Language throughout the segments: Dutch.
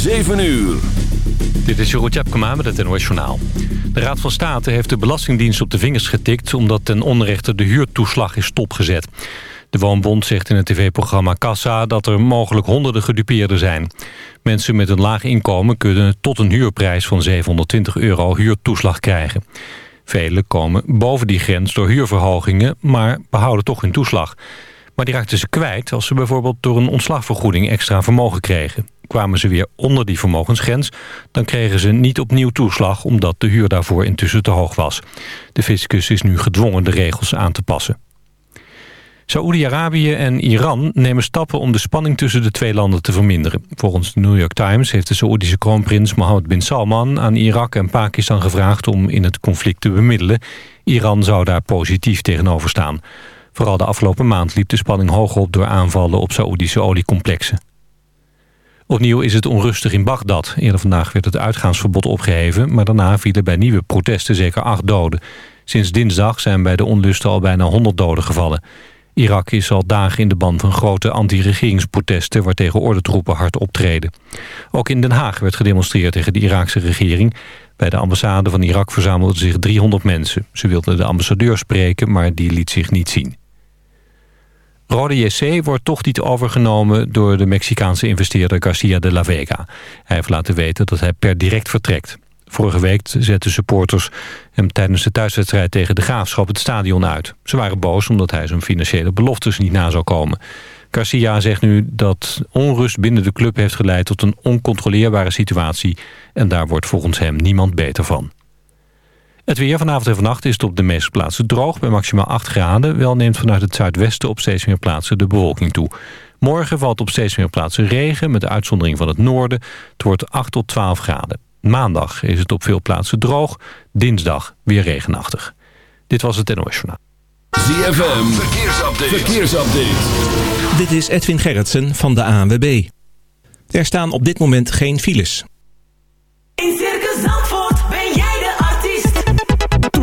7 uur. Dit is Jeroen Tjepkema met het NOS Journaal. De Raad van State heeft de Belastingdienst op de vingers getikt... omdat ten onrechte de huurtoeslag is stopgezet. De Woonbond zegt in het tv-programma Kassa... dat er mogelijk honderden gedupeerden zijn. Mensen met een laag inkomen kunnen tot een huurprijs van 720 euro huurtoeslag krijgen. Velen komen boven die grens door huurverhogingen... maar behouden toch hun toeslag. Maar die raakten ze kwijt als ze bijvoorbeeld door een ontslagvergoeding extra vermogen kregen. Kwamen ze weer onder die vermogensgrens, dan kregen ze niet opnieuw toeslag omdat de huur daarvoor intussen te hoog was. De fiscus is nu gedwongen de regels aan te passen. Saoedi-Arabië en Iran nemen stappen om de spanning tussen de twee landen te verminderen. Volgens de New York Times heeft de Saoedische kroonprins Mohammed bin Salman aan Irak en Pakistan gevraagd om in het conflict te bemiddelen. Iran zou daar positief tegenover staan. Vooral de afgelopen maand liep de spanning hoog op door aanvallen op Saoedische oliecomplexen. Opnieuw is het onrustig in Bagdad. Eerder vandaag werd het uitgaansverbod opgeheven... maar daarna vielen bij nieuwe protesten zeker acht doden. Sinds dinsdag zijn bij de onlusten al bijna 100 doden gevallen. Irak is al dagen in de band van grote anti-regeringsprotesten... waartegen ordentroepen hard optreden. Ook in Den Haag werd gedemonstreerd tegen de Iraakse regering. Bij de ambassade van Irak verzamelden zich 300 mensen. Ze wilden de ambassadeur spreken, maar die liet zich niet zien. Rode JC wordt toch niet overgenomen door de Mexicaanse investeerder Garcia de la Vega. Hij heeft laten weten dat hij per direct vertrekt. Vorige week zetten supporters hem tijdens de thuiswedstrijd tegen de Graafschap het stadion uit. Ze waren boos omdat hij zijn financiële beloftes niet na zou komen. Garcia zegt nu dat onrust binnen de club heeft geleid tot een oncontroleerbare situatie. En daar wordt volgens hem niemand beter van. Het weer vanavond en vannacht is het op de meeste plaatsen droog... bij maximaal 8 graden. Wel neemt vanuit het zuidwesten op steeds meer plaatsen de bewolking toe. Morgen valt op steeds meer plaatsen regen... met de uitzondering van het noorden. Het wordt 8 tot 12 graden. Maandag is het op veel plaatsen droog. Dinsdag weer regenachtig. Dit was het NOS Journaal. ZFM, verkeersupdate. verkeersupdate. Dit is Edwin Gerritsen van de ANWB. Er staan op dit moment geen files. In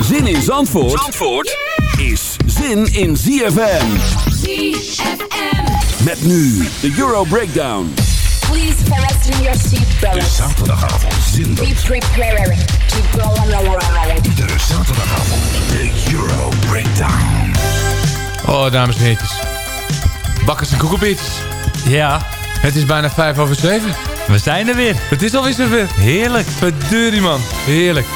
Zin in Zandvoort, Zandvoort is zin in ZFM. ZFM. Met nu de Euro Breakdown. Please fasten your seatbelts. Zaterdagavond zinder. Be prepared to go on a ride. De zaterdagavond, de Euro Breakdown. Oh, dames en heren. Bakkers en koekelpietjes. Ja, Het is bijna vijf over zeven. we zijn er weer. Het is alweer zover. Heerlijk. Verdurie man. Heerlijk.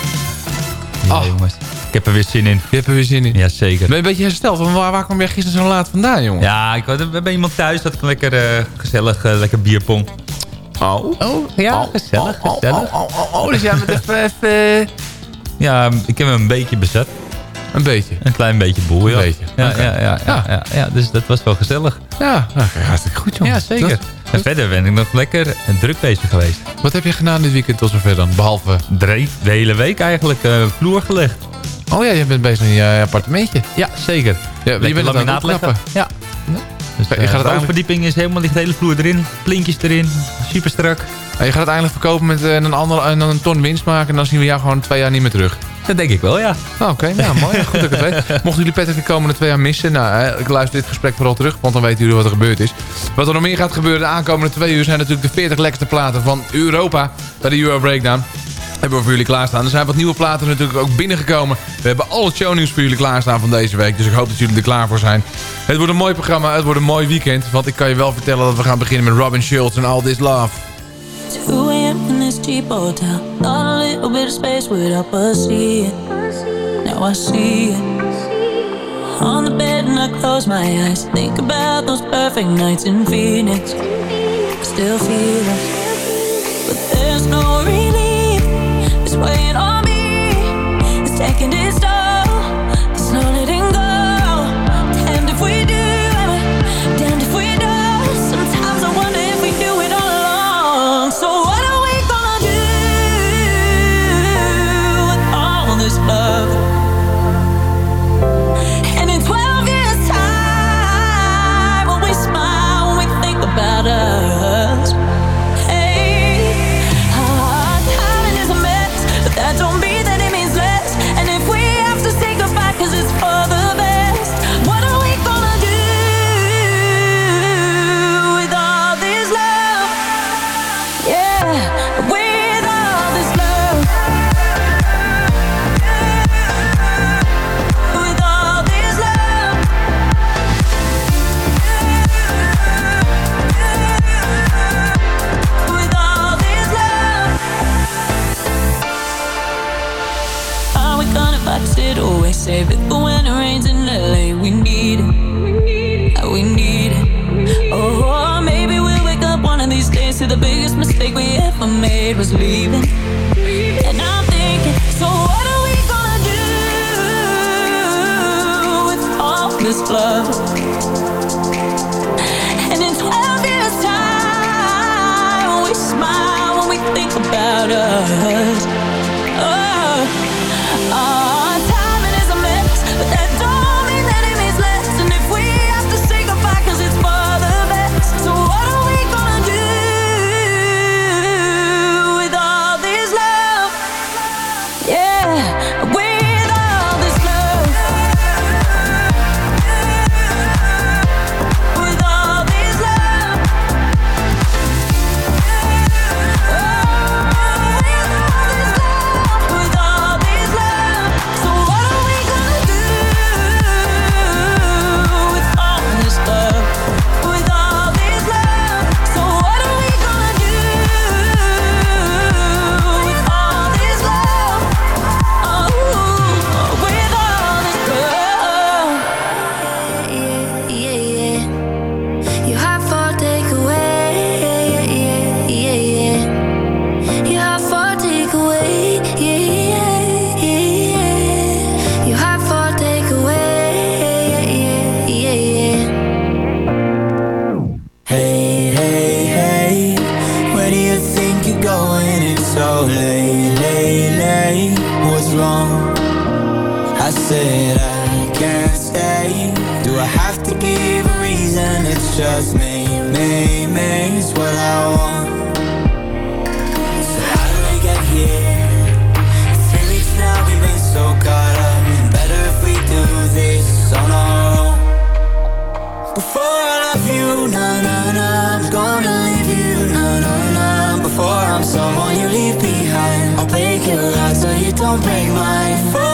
Ja, Oh. jongens. Ik heb er weer zin in. Je hebt er weer zin in. Jazeker. Ben je een beetje hersteld? Van waar, waar kwam jij gisteren zo laat vandaan, jongen? Ja, ik had, we hebben iemand thuis. Dat ik lekker eh, gezellig, eh, lekker bierpong. Oh. Oh, ja, Oh, gezellig, oh, oh, gezellig. Oh, oh, oh, oh, dus jij bent even... even Ja, ik heb hem een beetje bezet. Een beetje? Een klein beetje boel, ja. Een beetje. Ja, ja, ja, ja, ja, ja, dus dat was wel gezellig. Ja, nou, hartstikke goed, joh. Ja, zeker. Dat- En verder ben ik nog lekker en druk bezig geweest. Wat heb je gedaan dit weekend tot zover dan? Behalve... De, de hele week eigenlijk eh, vloer gelegd. Oh ja, je bent bezig in je appartementje. Ja, zeker. Ja, je bent laminaat leggen. opknappen. Ja. Dus, Je eh, gaat het de eigenlijk- verdieping is helemaal, ligt de hele vloer erin. Plintjes erin. Super strak. En je gaat het eindelijk verkopen met eh, een, ander, en dan een ton winst maken... en dan zien we jou gewoon twee jaar niet meer terug. Dat denk ik wel, ja. Oh, Oké, ja, mooi. Goed dat ik het weet. Mochten jullie Patrick de komende twee jaar missen... Nou, ik luister dit gesprek vooral terug, want dan weten jullie wat er gebeurd is. Wat er nog meer gaat gebeuren de aankomende twee uur... zijn natuurlijk de 40 lekkerste platen van Europa... bij de Euro Breakdown. Hebben we voor jullie klaarstaan. Er zijn wat nieuwe platen natuurlijk ook binnengekomen. We hebben al het shownieuws voor jullie klaarstaan van deze week. Dus ik hoop dat jullie er klaar voor zijn. Het wordt een mooi programma, het wordt een mooi weekend. Want ik kan je wel vertellen dat we gaan beginnen met Robin Schultz en All This Love. 2 a.m. in this cheap hotel. A little bit of space see it. Now I see it. On the bed and I close my eyes. Think about those perfect nights in Phoenix. Still feel it. But there's no relief. Weighing on me. It's taking its toll. This love? Someone you leave behind, I'll break your heart so you don't break mine.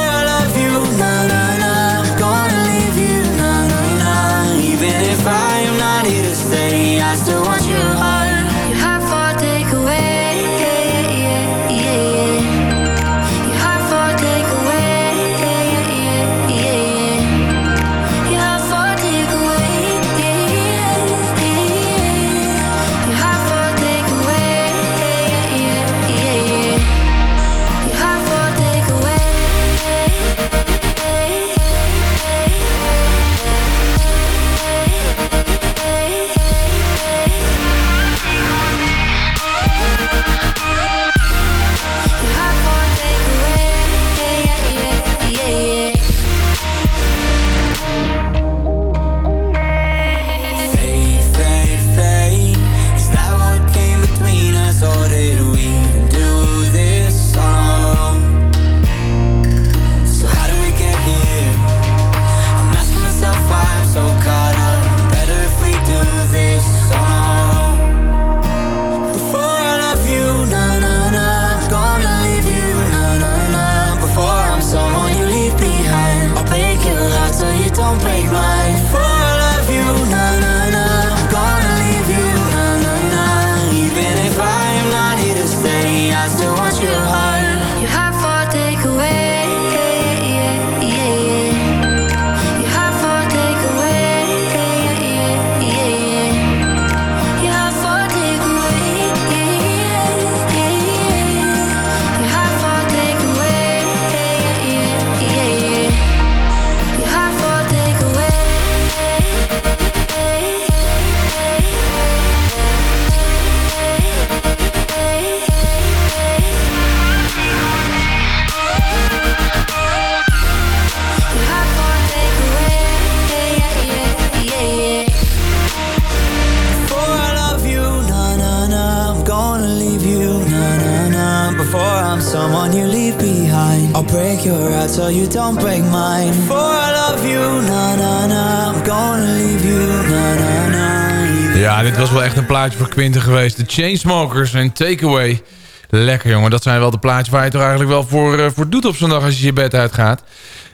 Ja, dit was wel echt een plaatje voor Quinten geweest. De Chainsmokers en Takeaway. Lekker jongen, dat zijn wel de plaatjes waar je toch eigenlijk wel voor, eh, voor doet op zondag als je je bed uitgaat.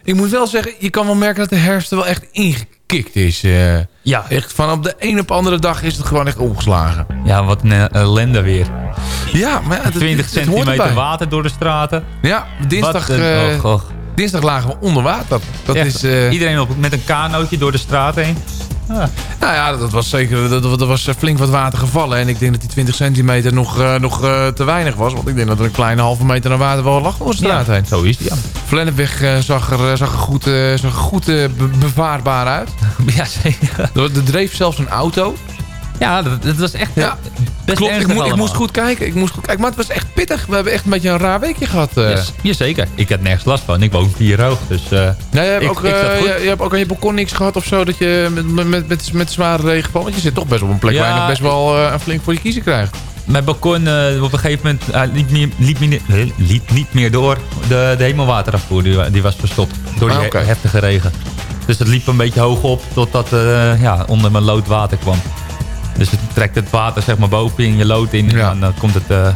Ik moet wel zeggen, je kan wel merken dat de herfst er wel echt ingekikt is. eh. Ja. Echt van op de een op andere dag is het gewoon echt omgeslagen. Ja, wat een eh, ellende weer. Ja, maar ja, dat- 20 het hoort centimeter water door de straten. Ja, dinsdag, Wat een- och, och. dinsdag lagen we onder water. Dat Echt, is, Iedereen op, met een kanootje door de straat heen. Nou ja, dat was zeker dat, dat was eh, flink wat water gevallen. En ik denk dat die 20 centimeter nog, eh, nog eh, te weinig was. Want ik denk dat er een kleine halve meter aan water wel lag de straat Ja, heen. Zo is die, ja. Vlennepweg eh, zag er, zag er goed, zag er goed be- bevaarbaar uit. Ja, zeker. Er, er dreef zelfs een auto. Ja, dat, dat was echt Ja, best Klopt, ik, ik moest goed kijken. Ik moest goed kijken. Maar het was echt pittig. We hebben echt een beetje een raar weekje gehad. eh. Yes, jazeker. Ik had nergens last van. Ik woon vier hoog. Dus eh, Ja, je, hebt ik, ook, eh, je, je hebt ook aan je balkon niks gehad of zo dat je met, met, met, met, zware regenval. Want je zit toch best op een plek Ja. waar je nog best wel eh, een flink voor je kiezen krijgt. Mijn balkon eh, op een gegeven moment liep, niet, liep, niet- eh, liep niet meer door. De, de hemelwaterafvoer die, die was verstopt door die Ah, heftige regen. Dus het liep een beetje hoog op totdat eh ja, onder mijn lood water kwam. Dus het trekt het water zeg maar boven in je lood in. Ja. En dan komt het, eh,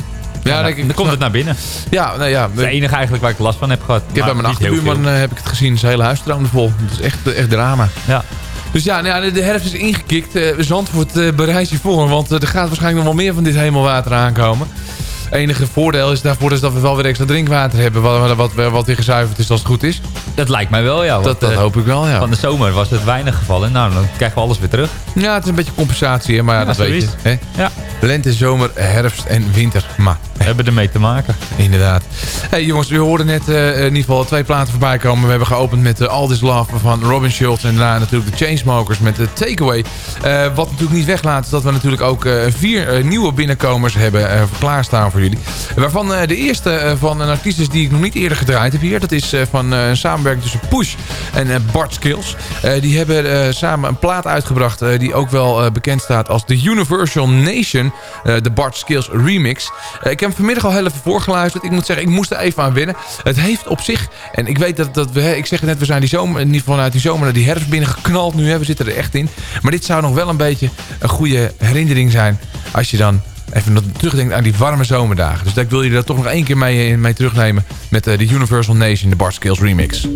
ja, dan komt het naar binnen. Ja, nou ja. Het enige eigenlijk waar ik last van heb gehad. Ik heb bij mijn achterbuurman eh, heb ik het gezien. Zijn hele huis stroomde vol. Het is echt, echt drama. Ja. Dus ja, nou ja, de herfst is ingekikt. Eh, Zandvoort eh bereid je voor. Want er gaat waarschijnlijk nog wel meer van dit hemelwater aankomen. Enige voordeel is daarvoor is dat we wel weer extra drinkwater hebben. Wat, wat, wat, weer gezuiverd is als het goed is. Dat lijkt mij wel, ja. want, Dat, dat eh, hoop ik wel, ja. Van de zomer was het weinig gevallen. Nou, dan krijgen we alles weer terug. Ja, het is een beetje compensatie, hè, maar ja, dat weet je. Hè? Ja. Lente, zomer, herfst en winter. Maar hebben ermee te maken. Inderdaad. Hey jongens, we hoorden net eh, in ieder geval twee platen voorbij komen. We hebben geopend met uh, All This Love van Robin Schultz. En daarna natuurlijk de Chainsmokers met de Takeaway. Eh, wat natuurlijk niet weglaat is dat we natuurlijk ook vier nieuwe binnenkomers hebben klaarstaan voor jullie. Waarvan de eerste van een artiest is die ik nog niet eerder gedraaid heb hier. Dat is van een samenwerking tussen Push en Bart Skills. die hebben samen een plaat uitgebracht die ook wel bekend staat als The Universal Nation. de Bart Skills remix. ik heb vanmiddag al heel even voorgeluisterd. Ik moet zeggen, ik moest er even aan wennen. Het heeft op zich, en ik weet dat, dat we, ik zeg het net, we zijn die zomer, geval vanuit die zomer naar die herfst binnengeknald nu. Hè. We zitten er echt in. Maar dit zou nog wel een beetje een goede herinnering zijn als je dan even terugdenkt aan die warme zomerdagen. Dus ik wil je daar toch nog één keer mee, mee terugnemen met de uh, Universal Nation, de Bar Skills remix.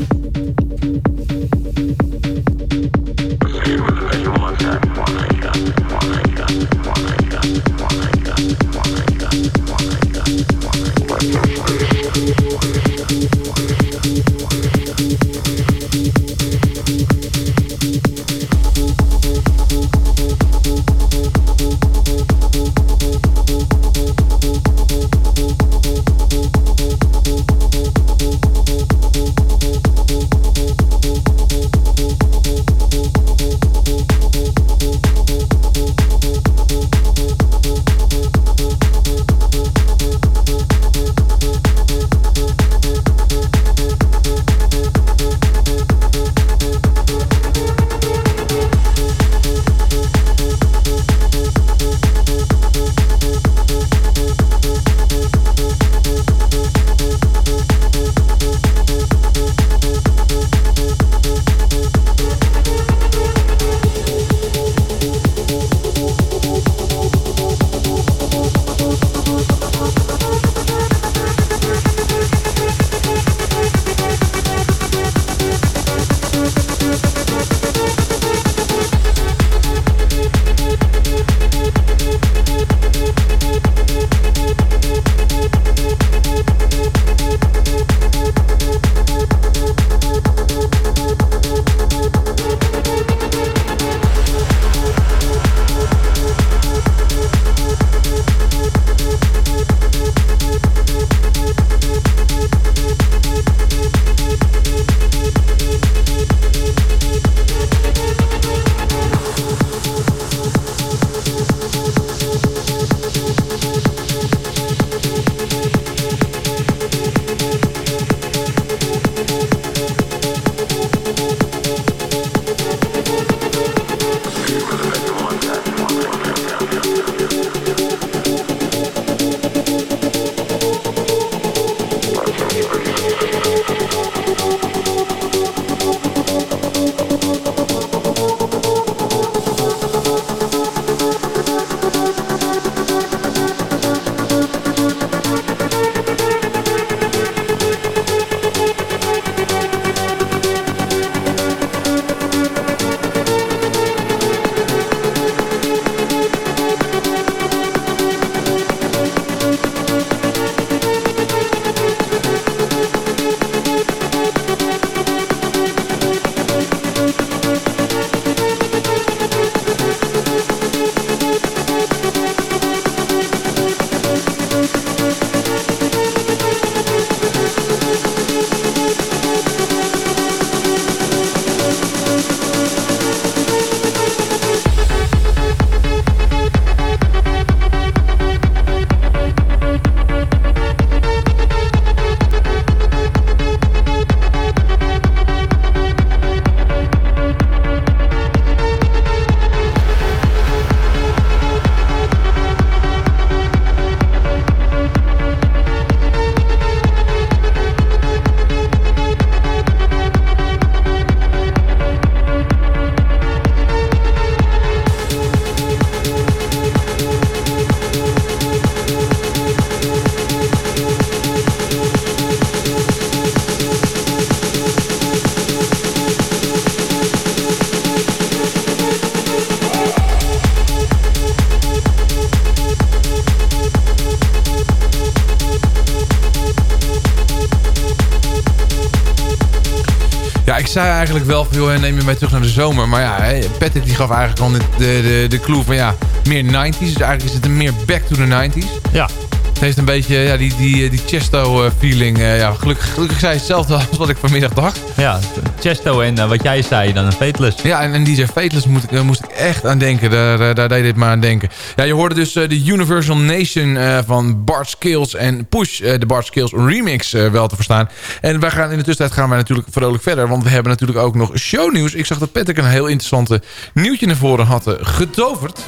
Zei eigenlijk wel joh, neem je mij terug naar de zomer. Maar ja, Patrick die gaf eigenlijk al de, de, de, de clue van, ja, meer 90s. Dus eigenlijk is het een meer back to the 90s. Ja. Het heeft een beetje ja, die, die, die Chesto-feeling. ja, gelukkig, gelukkig zei hetzelfde als wat ik vanmiddag dacht. Ja, Chesto en eh, wat jij zei, dan een Fateless. Ja, en, en DJ Fateless moet, ik- eh, moest ik echt aan denken. Daar, eh, daar deed dit maar aan denken. Ja, je hoorde dus eh, de Universal Nation eh, van Bart Skills en Push, eh, de Bart Skills remix eh, wel te verstaan. En wij gaan in de tussentijd gaan wij natuurlijk vrolijk verder. Want we hebben natuurlijk ook nog shownieuws. Ik zag dat Patrick een heel interessante nieuwtje naar voren had eh, getoverd.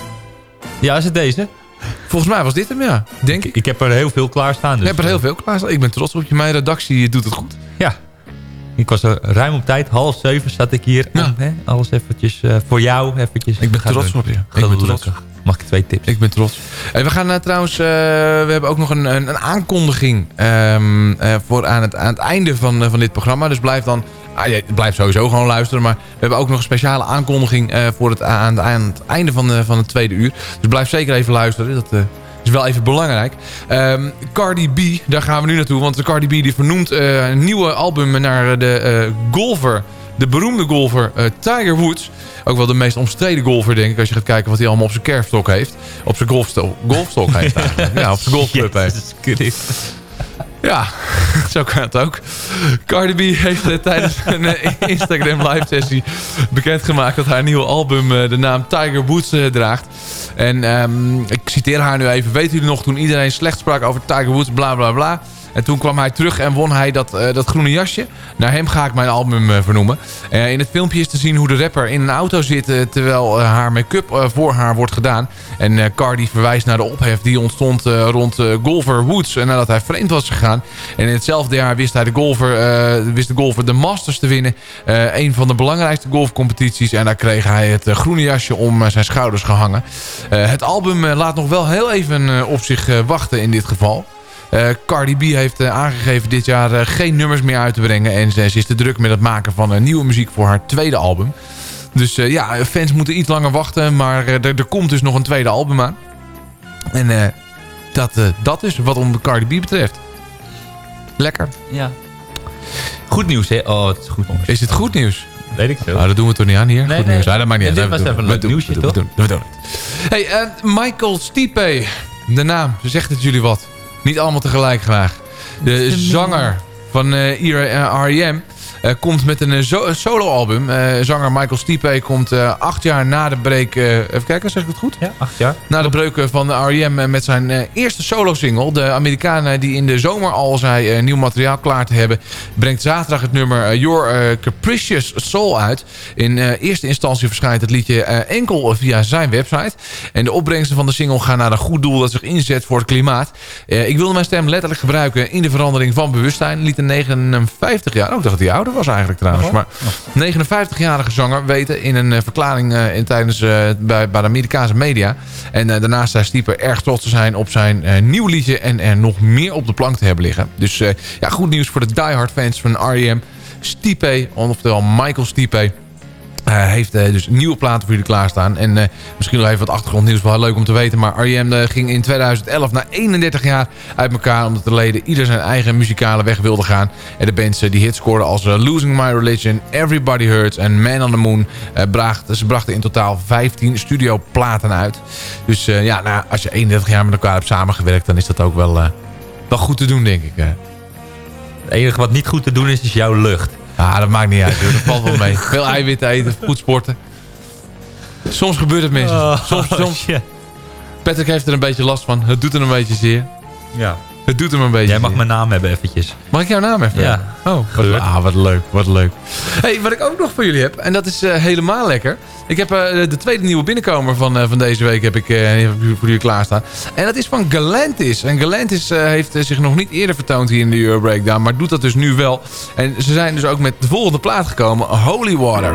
Ja, is het deze? Volgens mij was dit hem, ja. Denk ik. Ik heb er heel veel klaarstaan. Dus, Je hebt er heel veel klaar. Ik ben trots op je. Mijn redactie doet het goed. Ja. Ik was er ruim op tijd. Half zeven zat ik hier. Om, hè, alles eventjes eh, voor jou. Eventjes Ik ben trots doen. op je. Ik ben trots. Mag ik twee tips? Ik ben trots. Hey, we gaan eh, trouwens, eh, we hebben ook nog een, een, een aankondiging ehm, eh, voor aan het, aan het einde van, eh, van dit programma. Dus blijf dan, ah, blijf sowieso gewoon luisteren. Maar we hebben ook nog een speciale aankondiging eh, voor het, aan, aan het einde van, de, van het tweede uur. Dus blijf zeker even luisteren. Dat eh, is wel even belangrijk. Ehm, Cardi B, daar gaan we nu naartoe. Want Cardi B die vernoemt eh, een nieuwe album naar de golfer. De beroemde golfer Tiger Woods. Ook wel de meest omstreden golfer, denk ik. Als je gaat kijken wat hij allemaal op zijn kerfstok heeft. Op zijn golfstok, golfstok heeft eigenlijk. Ja, op zijn golfclub heeft. Ja, zo kan het ook. Cardi B heeft eh, tijdens een eh, Instagram live sessie bekendgemaakt dat haar nieuwe album eh, de naam Tiger Woods draagt. En ehm, ik citeer haar nu even. Weet jullie nog toen iedereen slecht sprak over Tiger Woods, bla bla bla. En toen kwam hij terug en won hij dat, eh, dat groene jasje. Naar hem ga ik mijn album eh, vernoemen. Eh, in het filmpje is te zien hoe de rapper in een auto zit... terwijl haar make-up voor haar wordt gedaan. En Cardi verwijst naar de ophef die ontstond rond golfer Woods... nadat hij vreemd was gegaan. En in hetzelfde jaar wist, hij de, golfer, wist de golfer de Masters te winnen. Een van de belangrijkste golfcompetities. En daar kreeg hij het groene jasje om zijn schouders gehangen. Eh, het album laat nog wel heel even op zich wachten in dit geval. Eh, Cardi B heeft eh, aangegeven dit jaar eh, geen nummers meer uit te brengen. En ze, ze is te druk met het maken van eh, nieuwe muziek voor haar tweede album. Dus eh, ja, fans moeten iets langer wachten. Maar eh, er, er komt dus nog een tweede album aan. En eh, dat, eh, dat is wat om Cardi B betreft. Lekker. Ja. Goed nieuws, hè? Oh, het is goed nieuws. Is het goed nieuws? Weet ik veel. Nou, dat doen we toch niet aan hier? Nee, goed nee. nieuws. Ja, dat maakt niet Ja, uit. dit was even een nieuwsje, toch? We doen het. Hey, eh, Michael Stipe. De naam, zegt het jullie wat? Niet allemaal tegelijk graag. De zanger van IR- eh, R.E.M. eh, komt met een eh, zo- soloalbum. Eh, zanger Michael Stipe komt eh, acht jaar na de break... eh, even kijken, zeg ik het goed? Ja, acht jaar. Na de breuk eh, van de R.E.M. eh, met zijn eh, eerste solo-single. De Amerikanen die in de zomer al zei eh, nieuw materiaal klaar te hebben... brengt zaterdag het nummer eh, Your eh, Capricious Soul uit. In eh, eerste instantie verschijnt het liedje eh, enkel via zijn website. En de opbrengsten van de single gaan naar een goed doel... dat zich inzet voor het klimaat. Eh, ik wilde mijn stem letterlijk gebruiken in de verandering van bewustzijn. Liet een 59 jaar... Oh, ik dacht dat hij ouder was eigenlijk trouwens. Maar 59-jarige zanger weten in een eh, verklaring eh, in, tijdens, eh, bij, bij de Amerikaanse media. En daarnaast zei Stieper erg trots te zijn op zijn nieuw liedje... en er nog meer op de plank te hebben liggen. Dus ja, goed nieuws voor de diehard fans van R.E.M. Stipe, oftewel Michael Stipe... eh, heeft eh, dus nieuwe platen voor jullie klaarstaan. En eh, misschien nog even wat achtergrondnieuws. Wel leuk om te weten. Maar R.E.M. ging in 2011 na 31 jaar uit elkaar. Omdat de leden ieder zijn eigen muzikale weg wilden gaan. En de bands die hits scoorden als Losing My Religion, Everybody Hurts en Man on the Moon. brachten, ze brachten in totaal 15 studioplaten uit. Dus ja, nou, als je 31 jaar met elkaar hebt samengewerkt. Dan is dat ook wel, wel goed te doen denk ik. Het enige wat niet goed te doen is, is jouw lucht. Ah, dat maakt niet uit. joh. Dat valt wel mee. Veel eiwitten eten, goed sporten. Soms gebeurt het mensen. Oh, soms, soms. Patrick heeft er een beetje last van. Het doet hem een beetje zeer. Ja. Het doet hem een beetje Jij mag mijn naam hebben eventjes. Mag ik jouw naam even? Ja. Oh, wat, ah, wat leuk. Wat leuk. Hey, wat ik ook nog voor jullie heb. En dat is eh, helemaal lekker. Ik heb eh, de tweede nieuwe binnenkomer van, eh, van deze week heb ik, voor jullie klaarstaan. En dat is van Galantis. En Galantis heeft zich nog niet eerder vertoond hier in de Euro Breakdown. Maar doet dat dus nu wel. En ze zijn dus ook met de volgende plaat gekomen. Holy Water.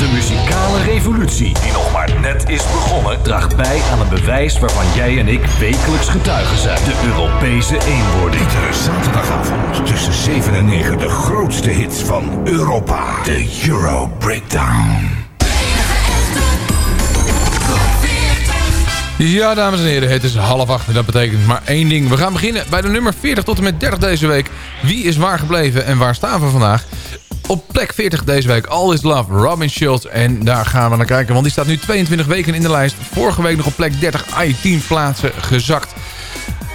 De muzikale revolutie, die nog maar net is begonnen, draagt bij aan een bewijs waarvan jij en ik wekelijks getuigen zijn. De Europese eenwording. Iedere zaterdagavond tussen 7 en 9 de grootste hits van Europa. De Euro Breakdown. Ja, dames en heren, het is half acht en dat betekent maar één ding. We gaan beginnen bij de nummer 40 tot en met 30 deze week. Wie is waar gebleven en waar staan we vandaag? Op plek 40 deze week, All Is Love, Robin Schultz. En daar gaan we naar kijken, want die staat nu 22 weken in de lijst. Vorige week nog op plek 30, ai 10 plaatsen gezakt.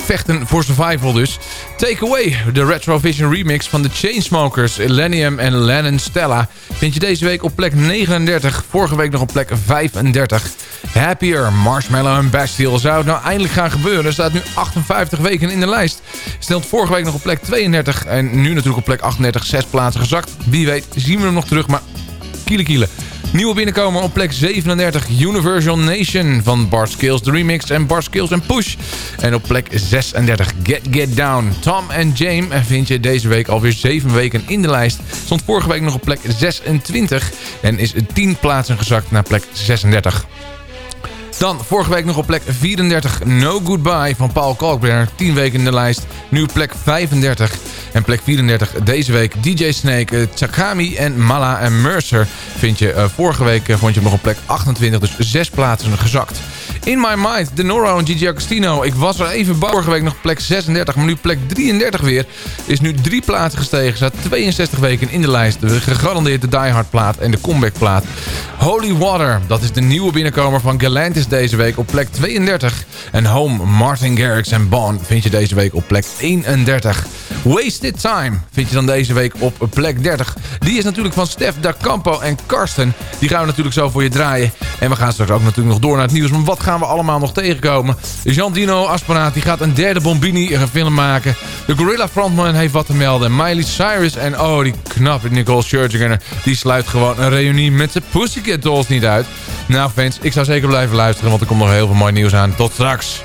Vechten voor survival dus. Take Away, de Retrovision remix van de Chainsmokers, Illenium en Lennon Stella... vind je deze week op plek 39, vorige week nog op plek 35. Happier, Marshmallow en Bastille. Zou het nou eindelijk gaan gebeuren? Staat nu 58 weken in de lijst. Stelt vorige week nog op plek 32 en nu natuurlijk op plek 38, zes plaatsen gezakt. Wie weet zien we hem nog terug, maar kiele kiele. Nieuwe binnenkomer op plek 37, Universal Nation van Bart Skills, de remix en Bart Skills en Push. En op plek 36, Get Get Down. Tom en James vind je deze week alweer 7 weken in de lijst. Stond vorige week nog op plek 26 en is 10 plaatsen gezakt naar plek 36. Dan vorige week nog op plek 34 No Goodbye van Paul Kalkbrenner. 10 weken in de lijst. Nu plek 35. En plek 34 deze week DJ Snake, uh, Takami en Mala en Mercer. Vind je, uh, vorige week uh, vond je hem nog op plek 28. Dus 6 plaatsen gezakt. In My Mind, De Noro en Gigi Agostino. Ik was er even. Vorige week nog plek 36, maar nu plek 33 weer. Is nu drie plaatsen gestegen. Staat 62 weken in de lijst. De gegarandeerd de Die Hard plaat en de comeback plaat. Holy Water, dat is de nieuwe binnenkomer van Galantis deze week op plek 32. En Home, Martin Garrix en Bond vind je deze week op plek 31. Wasted Time vind je dan deze week op plek 30. Die is natuurlijk van Stef Da Campo en Karsten. Die gaan we natuurlijk zo voor je draaien. En we gaan straks ook natuurlijk nog door naar het nieuws. Maar wat gaan we allemaal nog tegenkomen? Jean Dino Asperaat die gaat een derde Bombini film maken. De Gorilla Frontman heeft wat te melden. Miley Cyrus en oh die knappe Nicole Scherzinger. Die sluit gewoon een reunie met de Pussycat Dolls niet uit. Nou fans, ik zou zeker blijven luisteren. Want er komt nog heel veel mooi nieuws aan. Tot straks.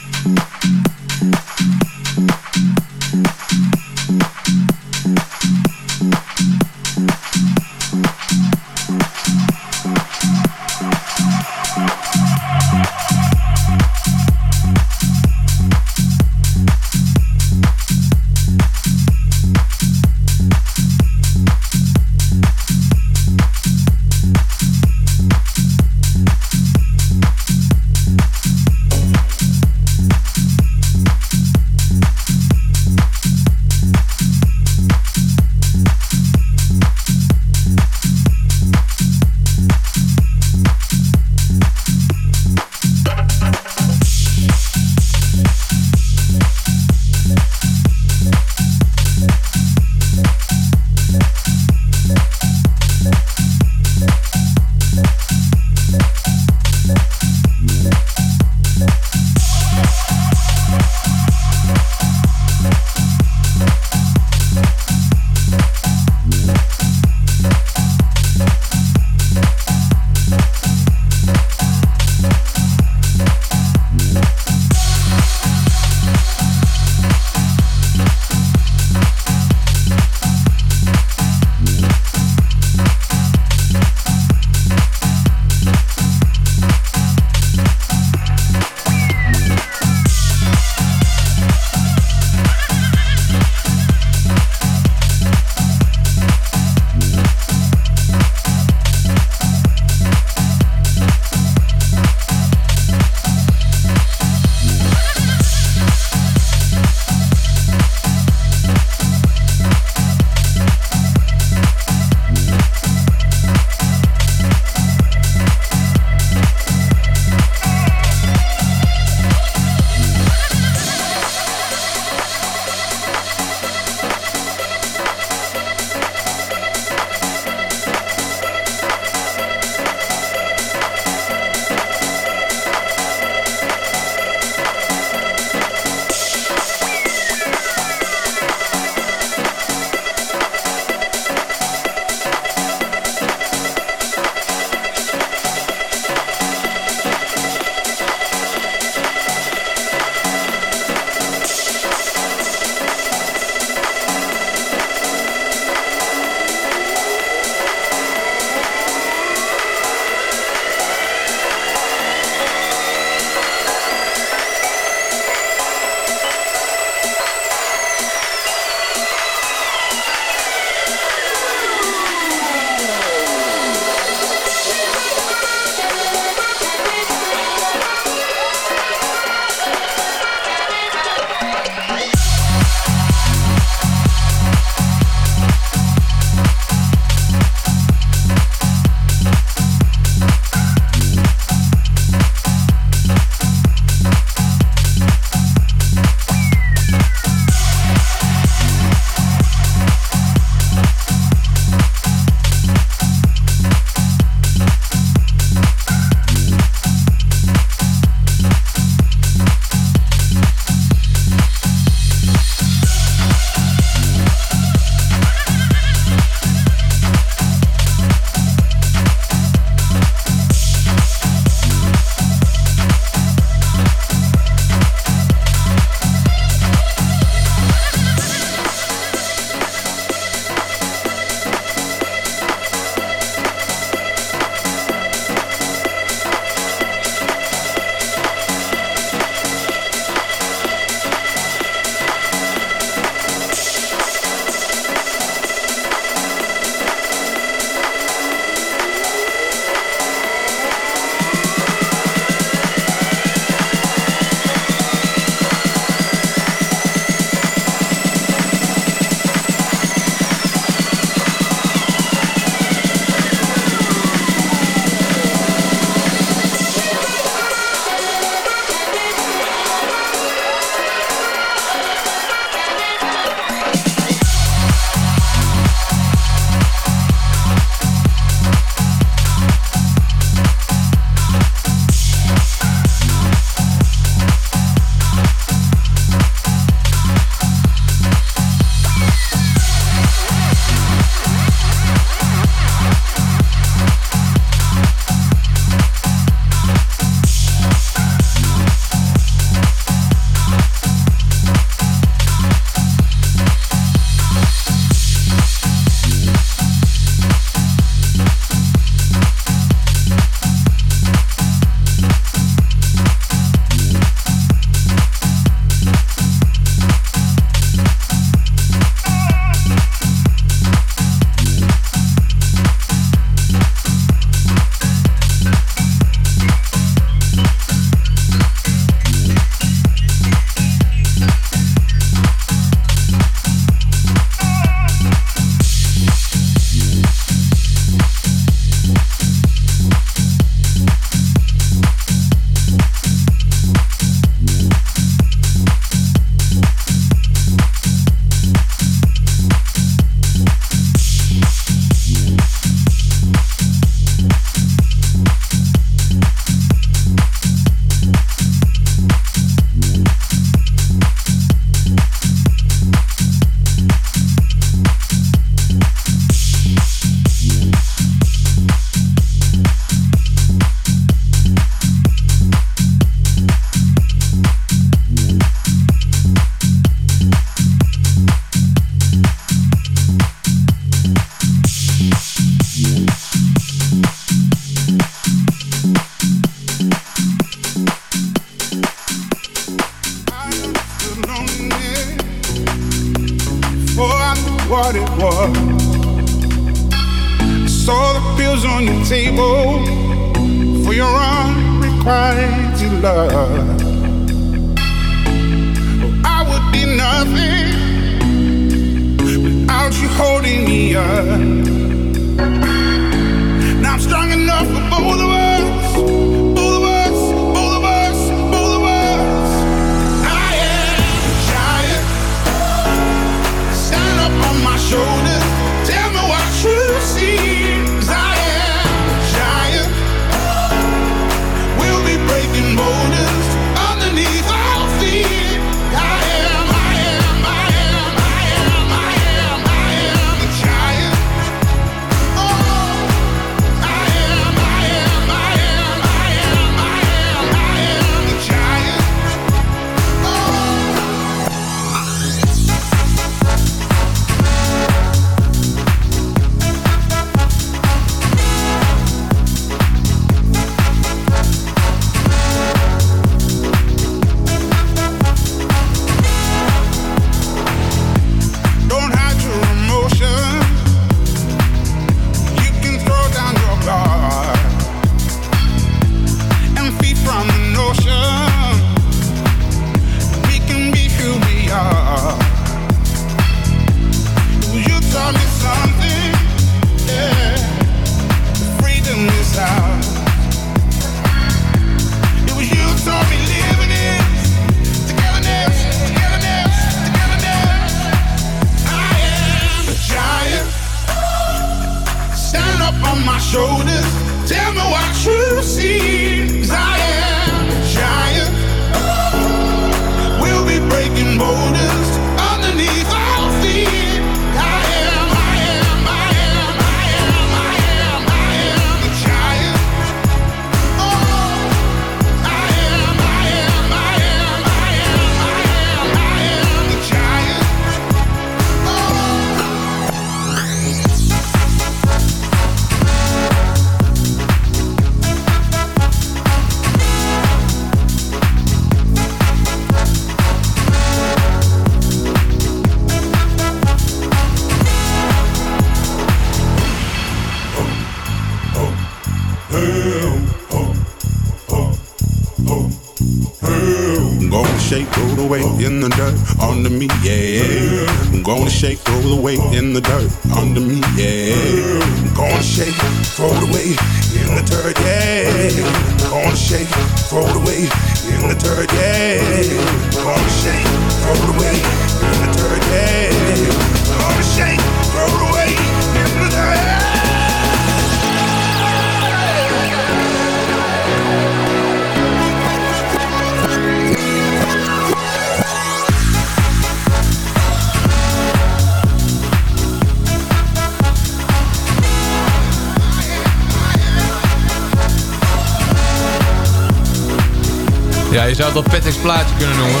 Je zou het wel Patrick's plaatje kunnen noemen.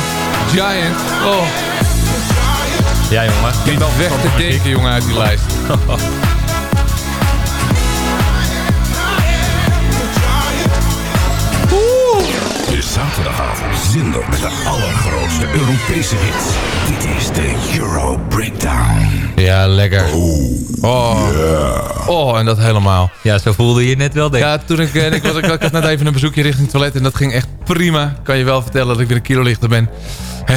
Giant. Oh. Ja, jongen. Niet wel weg te denken, jongen, uit die lijst. zaterdagavond zender met de allergrootste Europese hits. Dit is de Euro Breakdown. Ja, lekker. Oh, oh en dat helemaal. Ja, zo voelde je je net wel, denk ik. Ja, toen ik, eh, ik, was, ik, ik had net even een bezoekje richting het toilet en dat ging echt prima. Kan je wel vertellen dat ik weer een kilo lichter ben. Hè?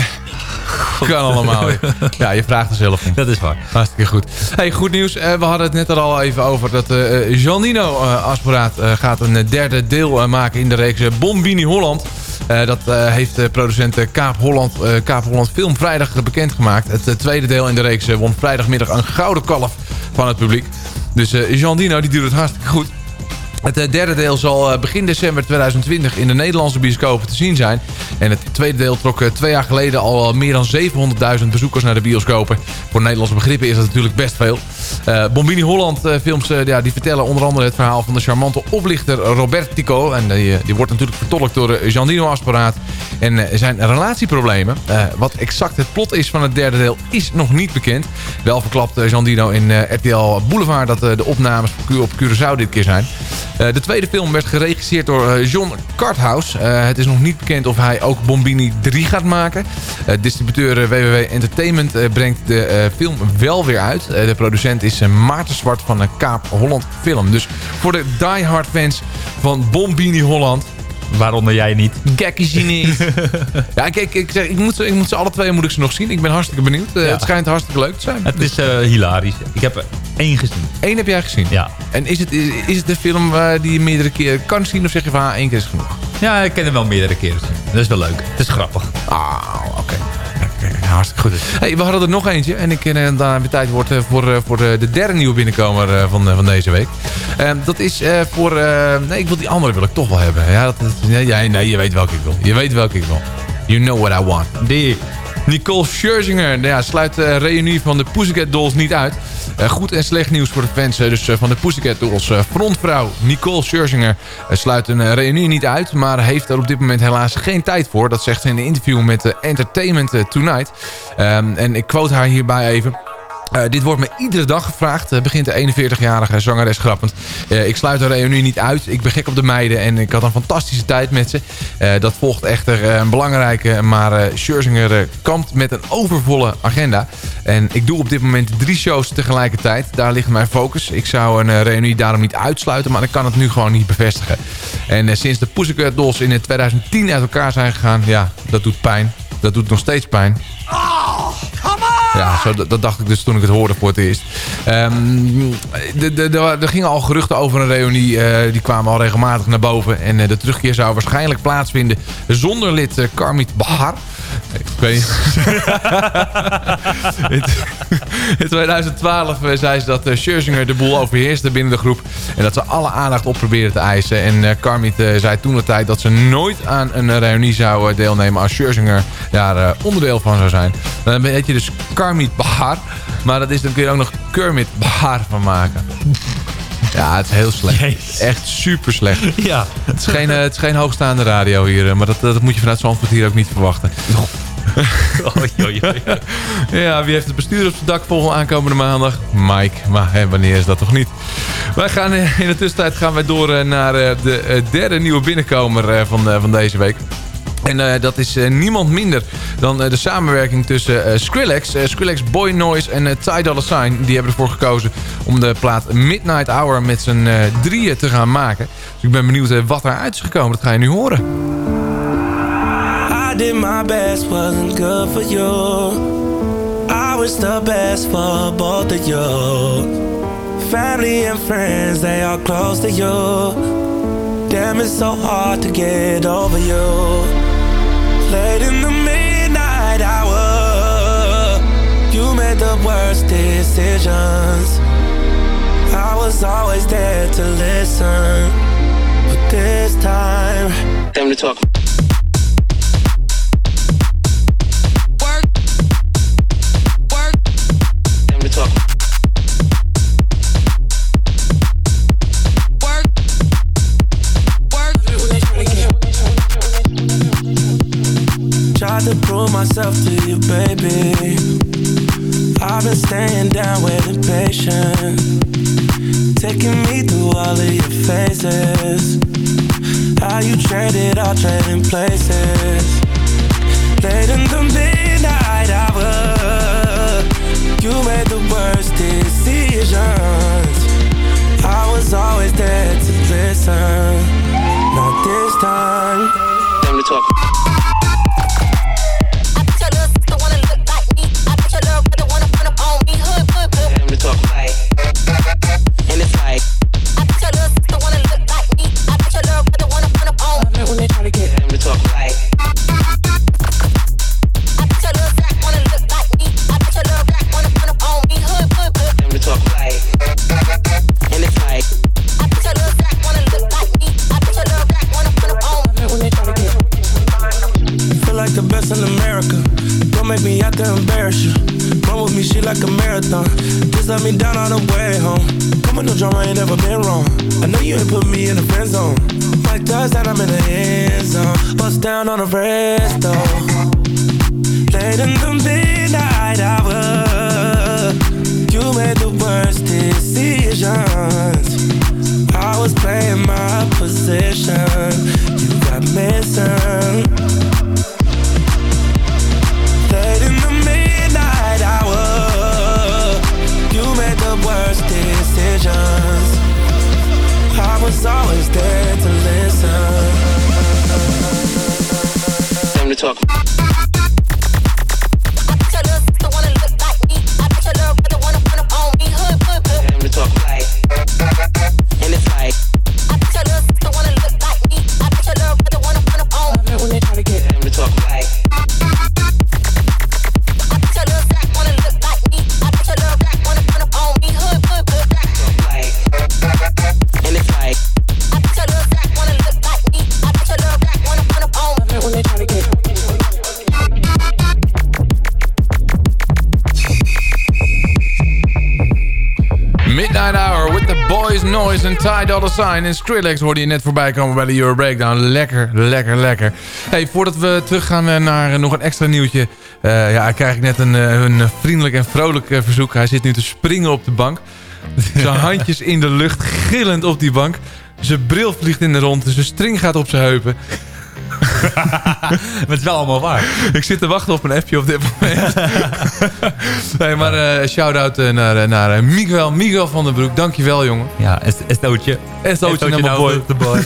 Kan allemaal. Ja, je vraagt er zelf om. Dat is waar. Hartstikke goed. Hey, goed nieuws. Eh, we hadden het net er al even over dat eh Jean Nino eh, Asporaat eh, gaat een eh, derde deel eh, maken in de reeks eh, Bombini Holland. Eh, dat eh, heeft eh, producent Kaap, Holland, eh, Kaap Holland Film vrijdag bekendgemaakt. Het tweede deel in de reeks won vrijdagmiddag een gouden kalf van het publiek. Dus Jean Dino die doet het hartstikke goed. Het eh, derde deel zal eh, begin december 2020 in de Nederlandse bioscopen te zien zijn. En het tweede deel trok eh, twee jaar geleden al meer dan 700.000 bezoekers naar de bioscopen. Voor Nederlandse begrippen is dat natuurlijk best veel. Bombini Holland films ja, die vertellen onder andere het verhaal van de charmante oplichter Robert Tico. En die, wordt natuurlijk vertolkt door Giannino Asparaat. En zijn relatieproblemen. Wat exact het plot is van het derde deel is nog niet bekend. Wel verklapt Giannino in RTL Boulevard dat de opnames op Curaçao dit keer zijn. Eh, de tweede film werd geregisseerd door eh, John Carthouse. Eh, het is nog niet bekend of hij ook Bombini 3 gaat maken. Distributeur WWW Entertainment brengt de film wel weer uit. De producent is Maarten Zwart van Kaap Holland Film. Dus voor de diehard fans van Bombini Holland... Waaronder jij niet. Gekkie Chinees. ja, kijk, ik, zeg, ik, moet ze, ik moet ze alle twee moet ik ze nog zien. Ik ben hartstikke benieuwd. Eh, Ja. Het schijnt hartstikke leuk te zijn. Het is eh, hilarisch. Ik heb er één gezien. Eén heb jij gezien? Ja. En is het, is, is het de film die je meerdere keren kan zien? Of zeg je van, ah, één keer is genoeg? Ja, ik ken hem wel meerdere keren zien. Dat is wel leuk. Het is grappig. Ah, oké. Hartstikke goed. Hey, we hadden er nog eentje. En ik eh, dan tijd wordt eh, voor, eh, voor de, de derde nieuwe binnenkomer eh, van, eh, van deze week. Eh, dat is eh, voor... eh, nee, ik wil die andere wil ik toch wel hebben. Ja, dat, nee, nee, je weet welke ik wil. Je weet welke ik wil. You know what I want. Die. Nicole Scherzinger ja, sluit de reunie van de Pussycat Dolls niet uit. Eh, goed en slecht nieuws voor de fans eh, dus, eh, van de Pussycat Dolls. Eh, frontvrouw Nicole Scherzinger eh, sluit een eh, reunie niet uit... maar heeft er op dit moment helaas geen tijd voor. Dat zegt ze in een interview met eh, Entertainment eh, Tonight. Ehm, en ik quote haar hierbij even... Eh, dit wordt me iedere dag gevraagd, eh, begint de 41-jarige zangeres grappend. Eh, ik sluit de reunie niet uit, ik ben gek op de meiden en ik had een fantastische tijd met ze. Dat volgt echter een belangrijke, maar Scherzinger kampt met een overvolle agenda. En ik doe op dit moment drie shows tegelijkertijd, daar ligt mijn focus. Ik zou een reunie daarom niet uitsluiten, maar ik kan het nu gewoon niet bevestigen. En sinds de Pussycat Dolls in eh, 2010 uit elkaar zijn gegaan, ja, dat doet pijn. Dat doet nog steeds pijn. Ja, zo, dat, dacht ik dus toen ik het hoorde voor het eerst. De- er gingen al geruchten over een reunie. eh, die kwamen al regelmatig naar boven. En eh, de terugkeer zou waarschijnlijk plaatsvinden zonder lid eh, Karmit Bahar. Ik weet in, in 2012 eh, zei ze dat uh, Scherzinger de boel overheerste binnen de groep. En dat ze alle aandacht op probeerden te eisen. En eh Karmit eh, zei toen de tijd dat ze nooit aan een eh, reunie zou eh, deelnemen als Scherzinger daar eh, onderdeel van zou zijn. Dan weet je dus Karmit Bahar. Maar dat is, dan kun je er ook nog Kermit Bahar van maken. Ja, het is heel slecht. Echt super slecht. Ja. Het is geen, eh, het is geen hoogstaande radio hier. eh, Maar dat, dat moet je vanuit Zandvoort hier ook niet verwachten. Ja, wie heeft het bestuur op zijn dak volgende aankomende maandag? Mike. Maar hè, wanneer is dat toch niet? Wij gaan eh, in de tussentijd gaan wij door naar de derde nieuwe binnenkomer van, van deze week. En eh, dat is eh, niemand minder dan eh, de samenwerking tussen Skrillex, Skrillex Boy Noise en Ty Dolla Sign. Die hebben ervoor gekozen om de plaat Midnight Hour met z'n drieën te gaan maken. Dus ik ben benieuwd wat eruit is gekomen. Dat ga je nu horen. I did my best, wasn't good for you. I was the best for both of you. Family and friends, they are close to you. Damn, it's so hard to get over you. Late in the midnight hour, you made the worst decisions. I was always there to listen, but this time, time to talk. Tried to prove myself to you, baby. I've been staying down with impatient. Taking me through all of your phases. How you traded all trading places. Late in the midnight hour, you made the worst decisions. I was always there to listen. Not this time. Dolla Sign. En Skrillex hoorde je net voorbij komen bij de Euro Breakdown. Lekker, lekker, lekker. Hey, voordat we teruggaan eh, naar eh, nog een extra nieuwtje... eh, ja, krijg ik net een, een vriendelijk en vrolijk verzoek. Hij zit nu te springen op de bank. Zijn handjes in de lucht, gillend op die bank. Zijn bril vliegt in de rond, zijn string gaat op zijn heupen. Maar het is wel allemaal waar. Ik zit te wachten op een appje op dit moment. nee, maar eh shout-out eh, naar, eh, naar Miguel, Miguel van den Broek. Dankjewel, jongen. Ja, Estootje. Estootje naar mijn boy. De boy.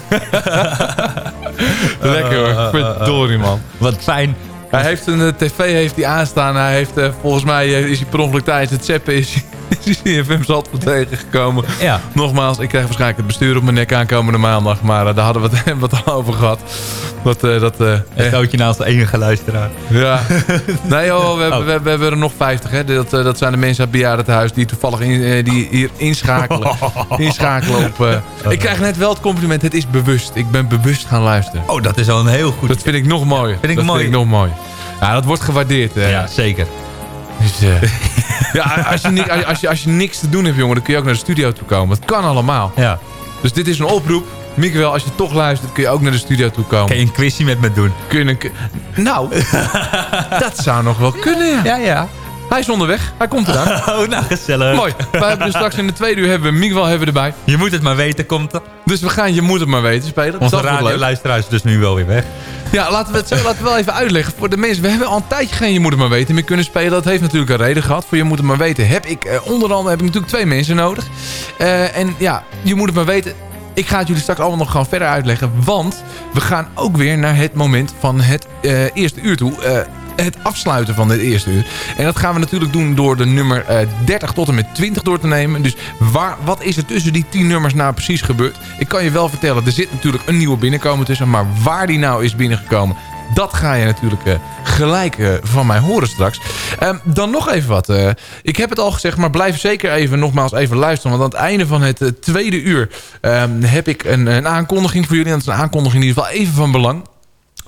Lekker hoor, verdorie man. Wat fijn. Hij heeft een tv heeft hij aanstaan. Hij heeft, volgens mij is hij per ongeluk tijdens het zeppen is, is FM Zandvoort tegengekomen. Ja. Nogmaals, ik krijg waarschijnlijk het bestuur op mijn nek aankomende maandag. Maar eh, daar hadden we het, we al over gehad. Dat, eh, dat, eh, Estootje naast de enige luisteraar. Ja. Nee joh, we, hebben, we, we hebben er nog 50. Hè. Dat, dat zijn de mensen uit bejaardentehuis die toevallig in, die hier inschakelen. inschakelen op... eh, Ik krijg net wel het compliment, het is bewust. Ik ben bewust gaan luisteren. Oh, dat is al een heel goed... Dat vind ik nog mooier. Vind ik dat mooi. vind ik nog mooi. Ja, dat wordt gewaardeerd. Ja, zeker. Dus, ja, als je, ni- als, je, als je niks te doen hebt, jongen, dan kun je ook naar de studio toe komen. Het kan allemaal. Ja. Dus dit is een oproep. Miguel, als je toch luistert, kun je ook naar de studio toe komen. Kan je een quizje met me doen? Kun je een... Nou, dat zou nog wel kunnen. Ja, ja. Hij is onderweg. Hij komt eraan. Oh, nou gezellig. Mooi. Wij hebben dus straks in de tweede uur hebben we Miguel hebben we erbij. Je moet het maar weten, komt er. Dus we gaan Je Moet Het Maar Weten spelen. Onze Dat wordt leuk. radioluisteraar is dus nu wel weer weg. Ja, laten we het zo laten we wel even uitleggen. Voor de mensen, we hebben al een tijdje geen Je Moet Het Maar Weten meer kunnen spelen. Dat heeft natuurlijk een reden gehad. Voor Je Moet Het Maar Weten heb ik, eh, onder andere heb ik natuurlijk twee mensen nodig. Eh, en ja, Je Moet Het Maar Weten... Ik ga het jullie straks allemaal nog gewoon verder uitleggen. Want we gaan ook weer naar het moment van het eh, eerste uur toe. Eh, het afsluiten van dit eerste uur. En dat gaan we natuurlijk doen door de nummer eh, 30 tot en met 20 door te nemen. Dus waar, wat is er tussen die 10 nummers nou precies gebeurd? Ik kan je wel vertellen, er zit natuurlijk een nieuwe binnenkomen tussen. Maar waar die nou is binnengekomen, dat ga je natuurlijk eh, gelijk eh, van mij horen straks. Ehm, dan nog even wat. eh, ik heb het al gezegd, maar blijf zeker even nogmaals even luisteren. Want aan het einde van het eh, tweede uur ehm, heb ik een, een aankondiging voor jullie. En dat is een aankondiging die is wel even van belang.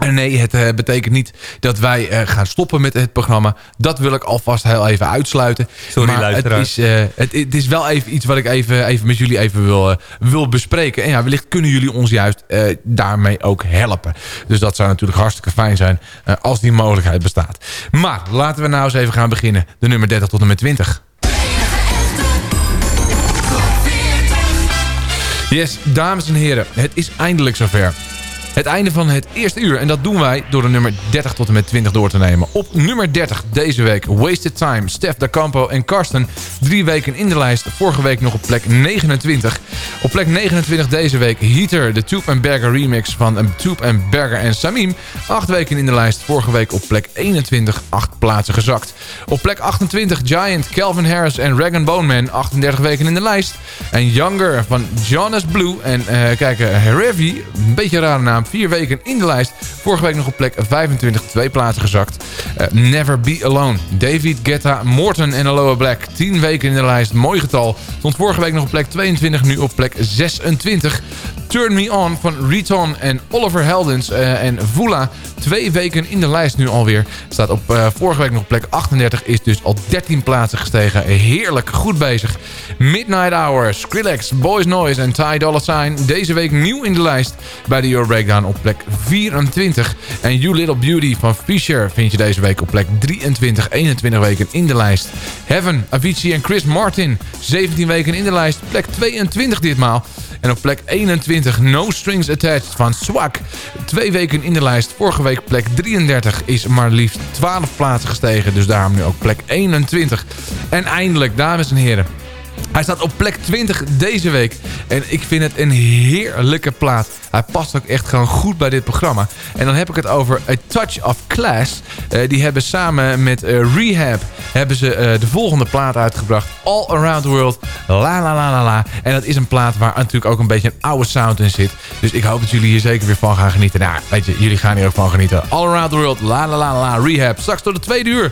En nee, het eh, betekent niet dat wij eh, gaan stoppen met het programma. Dat wil ik alvast heel even uitsluiten. Sorry, maar het is, eh, het, het is wel even iets wat ik even, even met jullie even wil, eh, wil bespreken. En ja, wellicht kunnen jullie ons juist eh, daarmee ook helpen. Dus dat zou natuurlijk hartstikke fijn zijn eh, als die mogelijkheid bestaat. Maar laten we nou eens even gaan beginnen. De nummer 30 tot en met 20. Yes, dames en heren, het is eindelijk zover. Het einde van het eerste uur. En dat doen wij door de nummer 30 tot en met 20 door te nemen. Op nummer 30 deze week Wasted Time, Stef Da Campo en Karsten. Drie weken in de lijst. Vorige week nog op plek 29. Op plek 29 deze week Heater, de Tube Berger remix van eh, Tube Berger en Samim. Acht weken in de lijst. Vorige week op plek 21. Acht plaatsen gezakt. Op plek 28 Giant, Calvin Harris en Rag Bone Man. 38 weken in de lijst. En Younger van Jonas Blue. En eh kijk, eh, een beetje een rare naam. Vier weken in de lijst. Vorige week nog op plek 25. Twee plaatsen gezakt. Eh, Never Be Alone. David Guetta, Morton en Aloha Black. 10 weken in de lijst. Mooi getal. Stond vorige week nog op plek 22. Nu op plek 26. Turn Me On van Riton en Oliver Heldens eh, en Vula. Twee weken in de lijst nu alweer. Staat op eh, vorige week nog plek 38. Is dus al 13 plaatsen gestegen. Heerlijk, goed bezig. Midnight Hour, Skrillex, Boys Noise en Ty Dolla Sign. Deze week nieuw in de lijst bij de Euro Breakdown op plek 24. En You Little Beauty van Fisher vind je deze week op plek 23. 21 weken in de lijst. Heaven, Avicii en Chris Martin. 17 weken in de lijst. Plek 22 ditmaal. En op plek 21 No Strings Attached van Swak. Twee weken in de lijst. Vorige week plek 33 is maar liefst 12 plaatsen gestegen. Dus daarom nu ook plek 21. En eindelijk, dames en heren. Hij staat op plek 20 deze week. En ik vind het een heerlijke plaat. Hij past ook echt gewoon goed bij dit programma. En dan heb ik het over A Touch of Class. Eh, die hebben samen met eh, Rehab hebben ze eh, de volgende plaat uitgebracht. All Around the World. La la la la la. En dat is een plaat waar natuurlijk ook een beetje een oude sound in zit. Dus ik hoop dat jullie hier zeker weer van gaan genieten. Nou, weet je, jullie gaan hier ook van genieten. All Around the World. La la la la. Rehab. Straks tot de tweede uur.